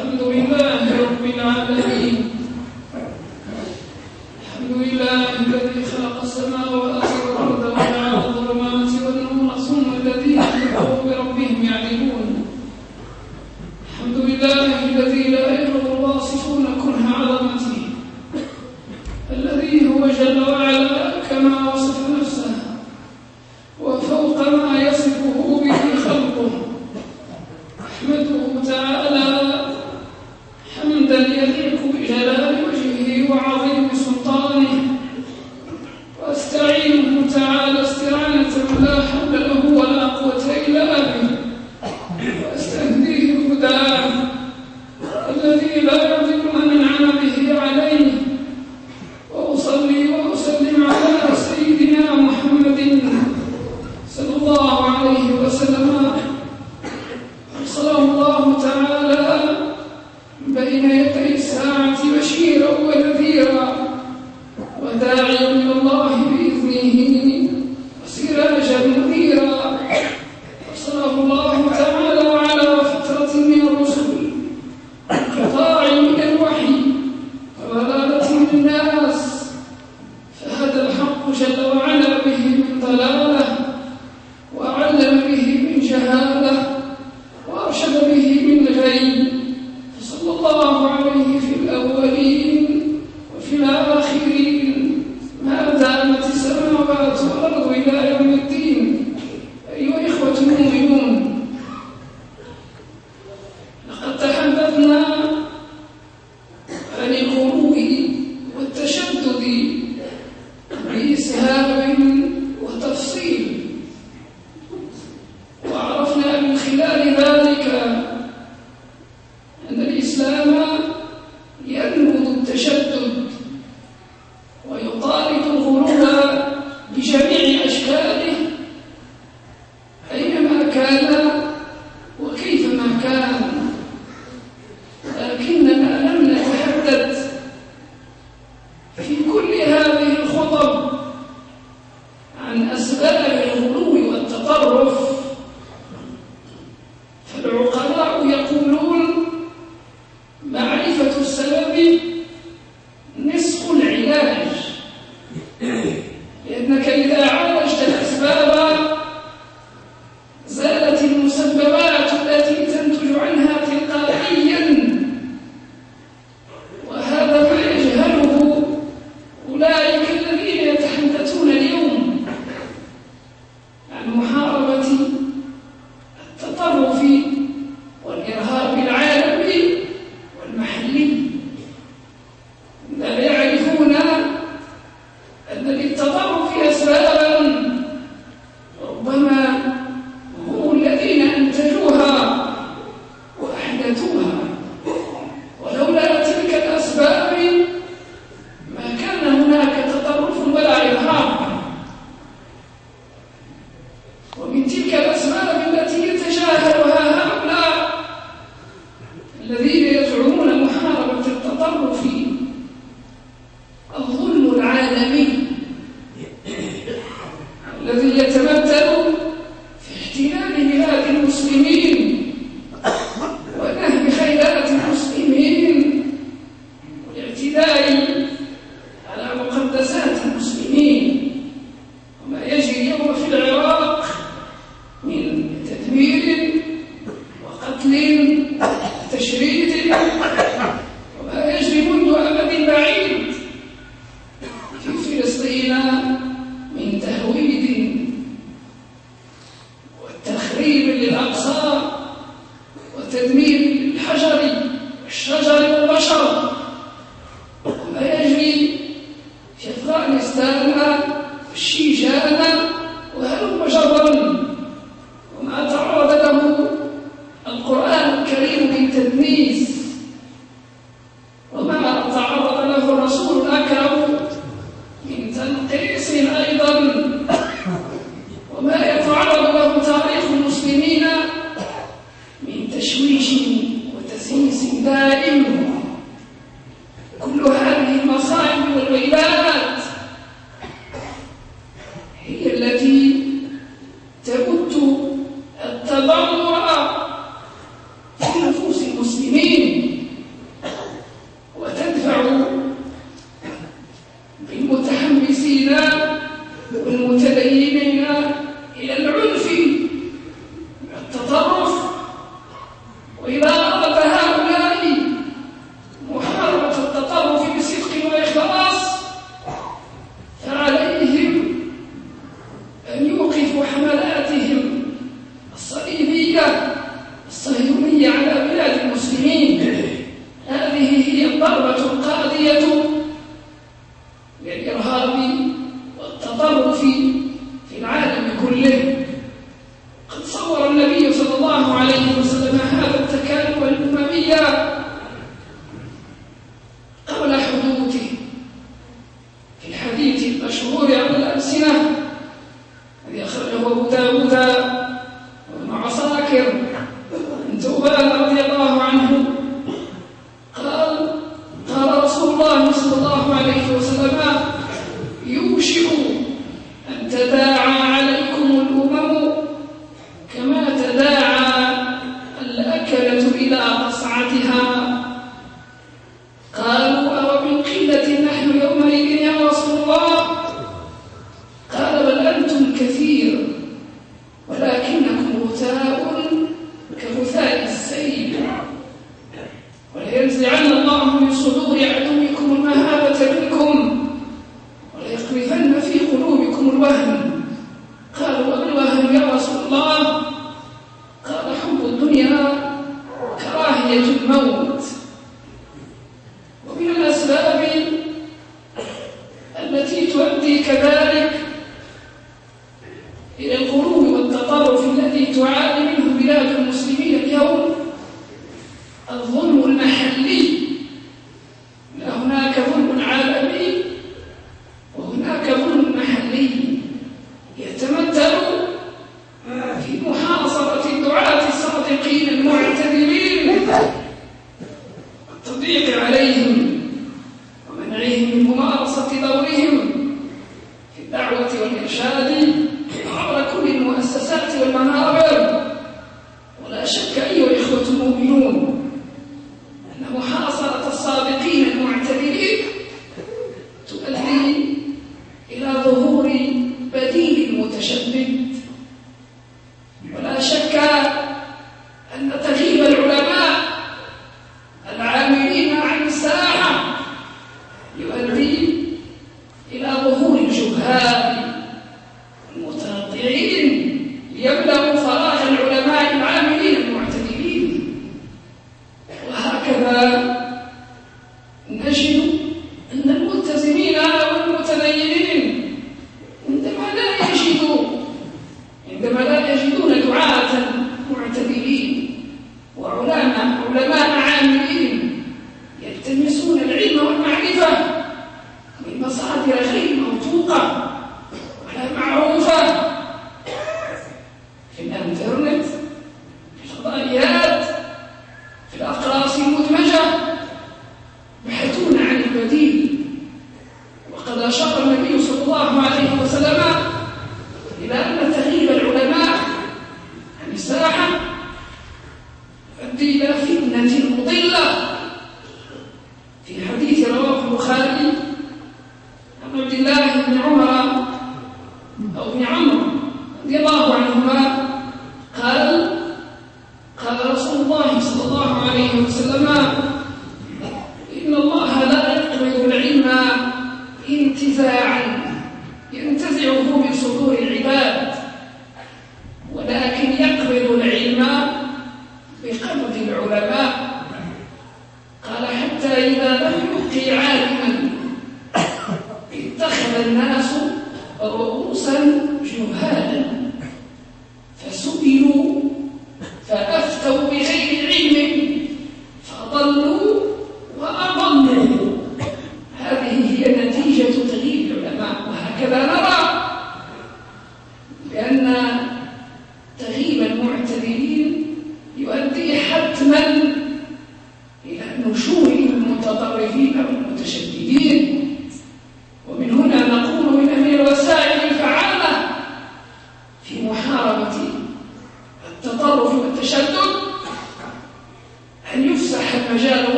وهلم جرا وما Seven of God. see والإرشاد عبر كل المؤسسات والمنابر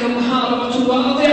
كمحاربة واضحة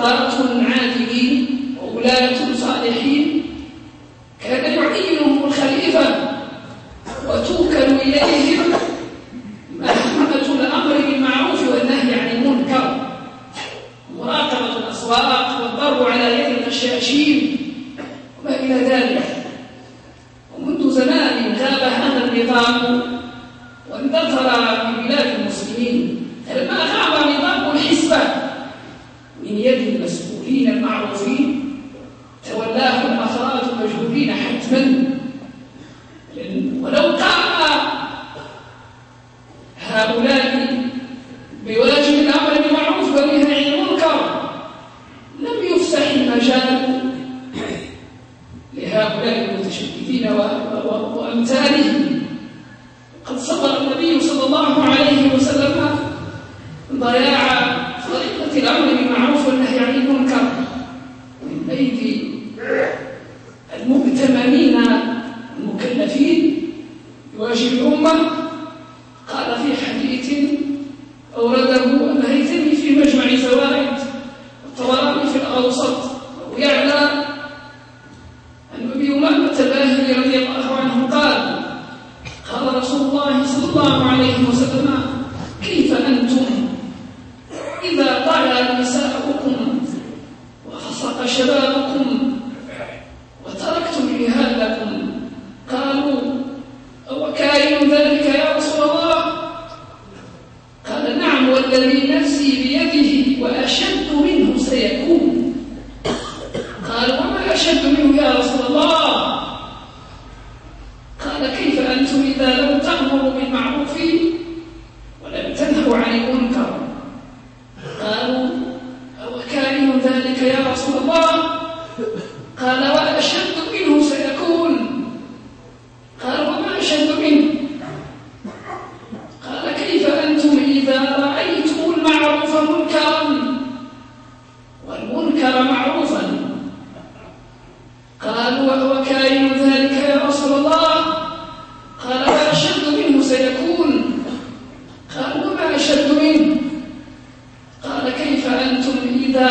عقبة عادلين وولاة صالحين. مجال لهؤلاء المتشددين وأمثالهم. قد صبر النبي صلى الله عليه أشد منه قال كيف أنتم إذا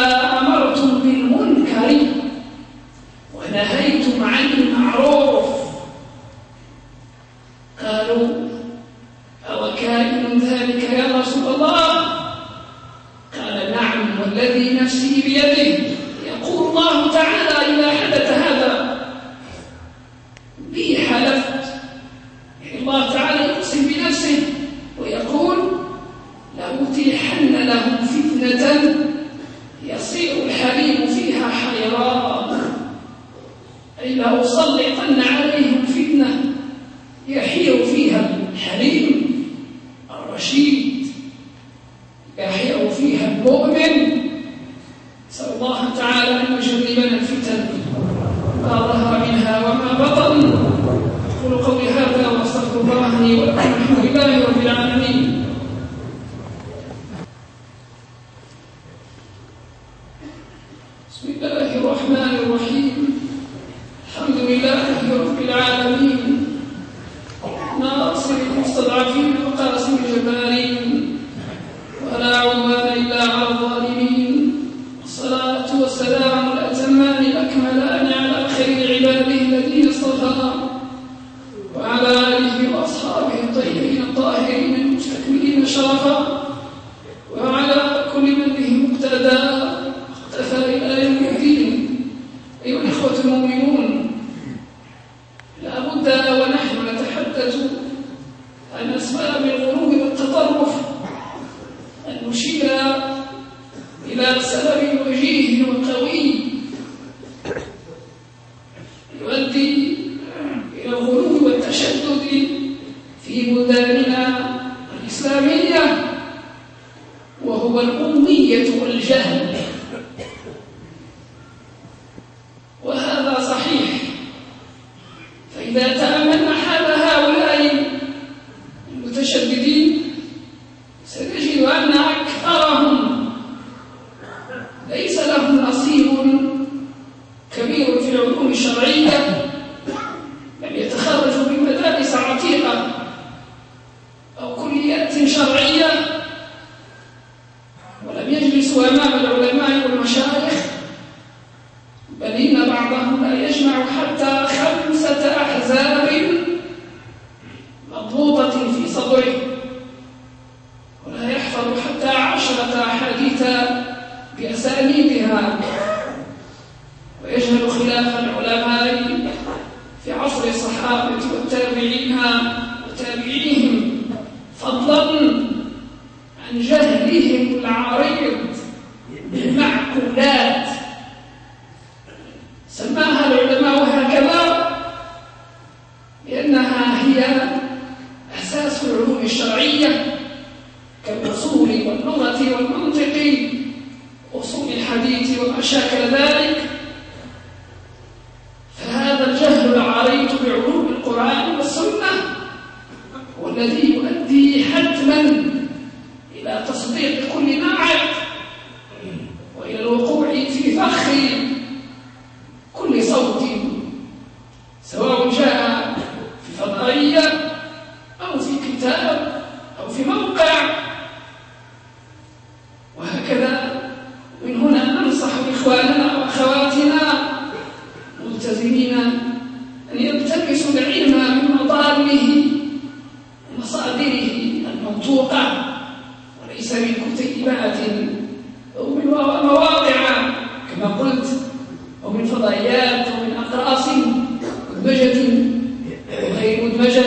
أقول قولي هذا وأستغفر الله لي ولكم. الحمد لله أو من فضائيات أو من أقراص مدمجة وغير مدمجة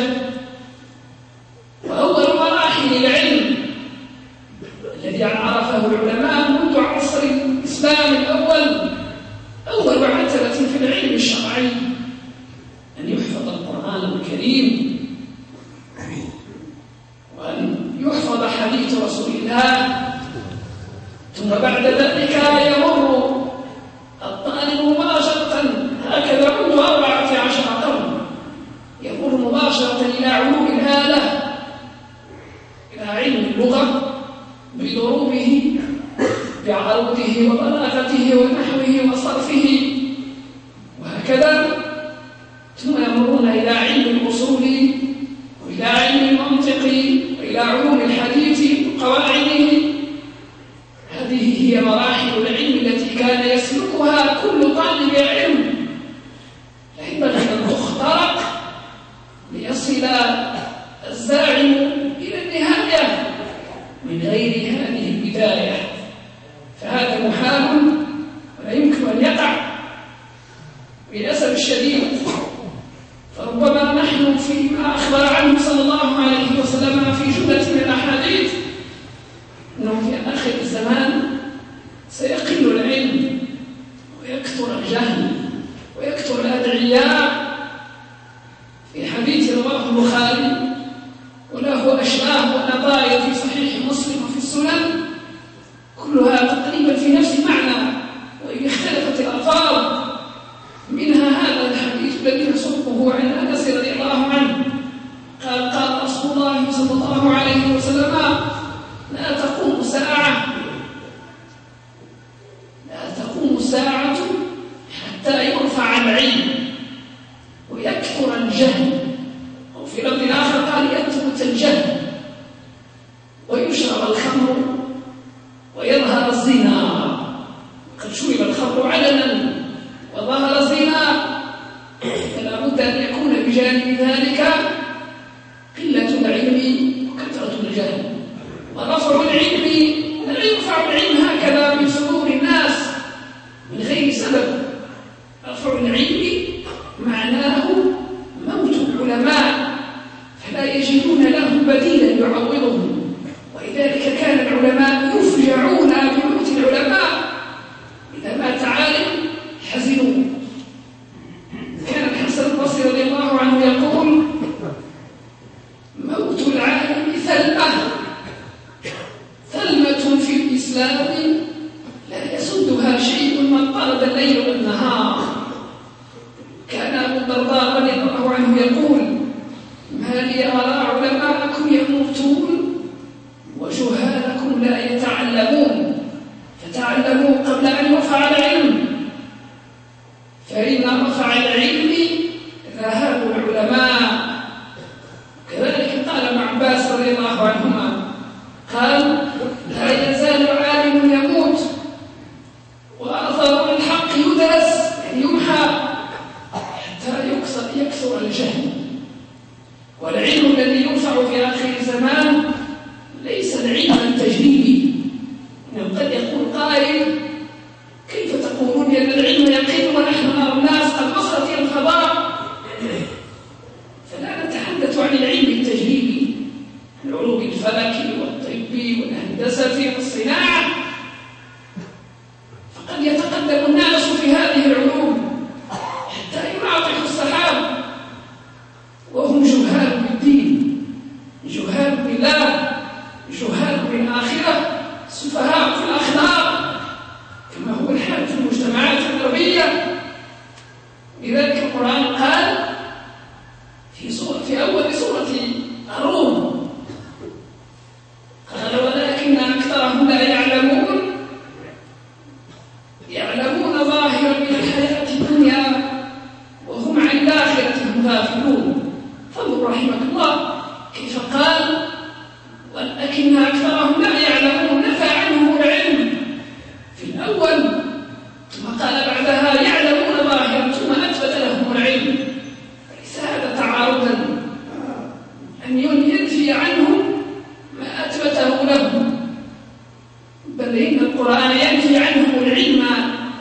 بل إن القرآن ينفي عنهم العلم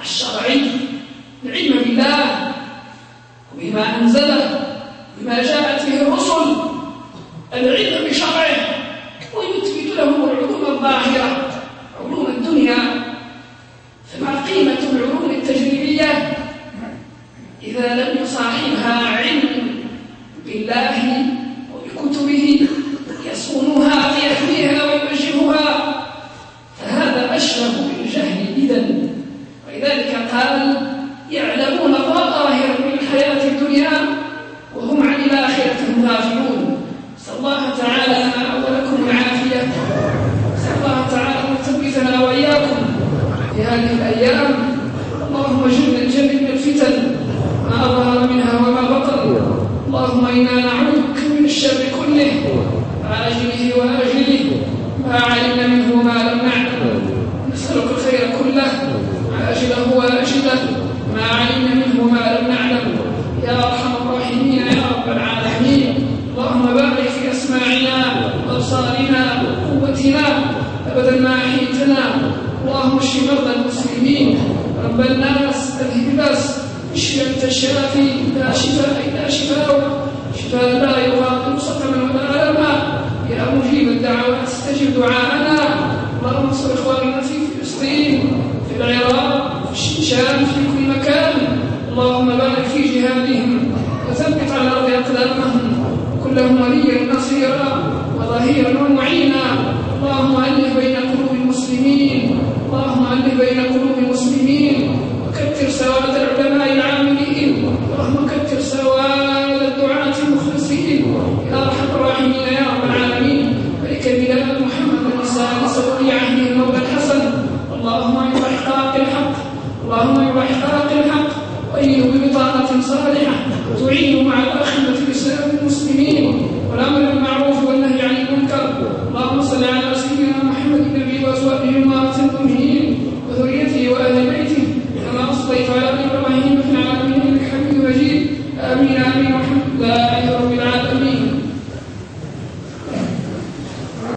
الشرعي العلم نصيرا وظهيرا ومعينا اللهم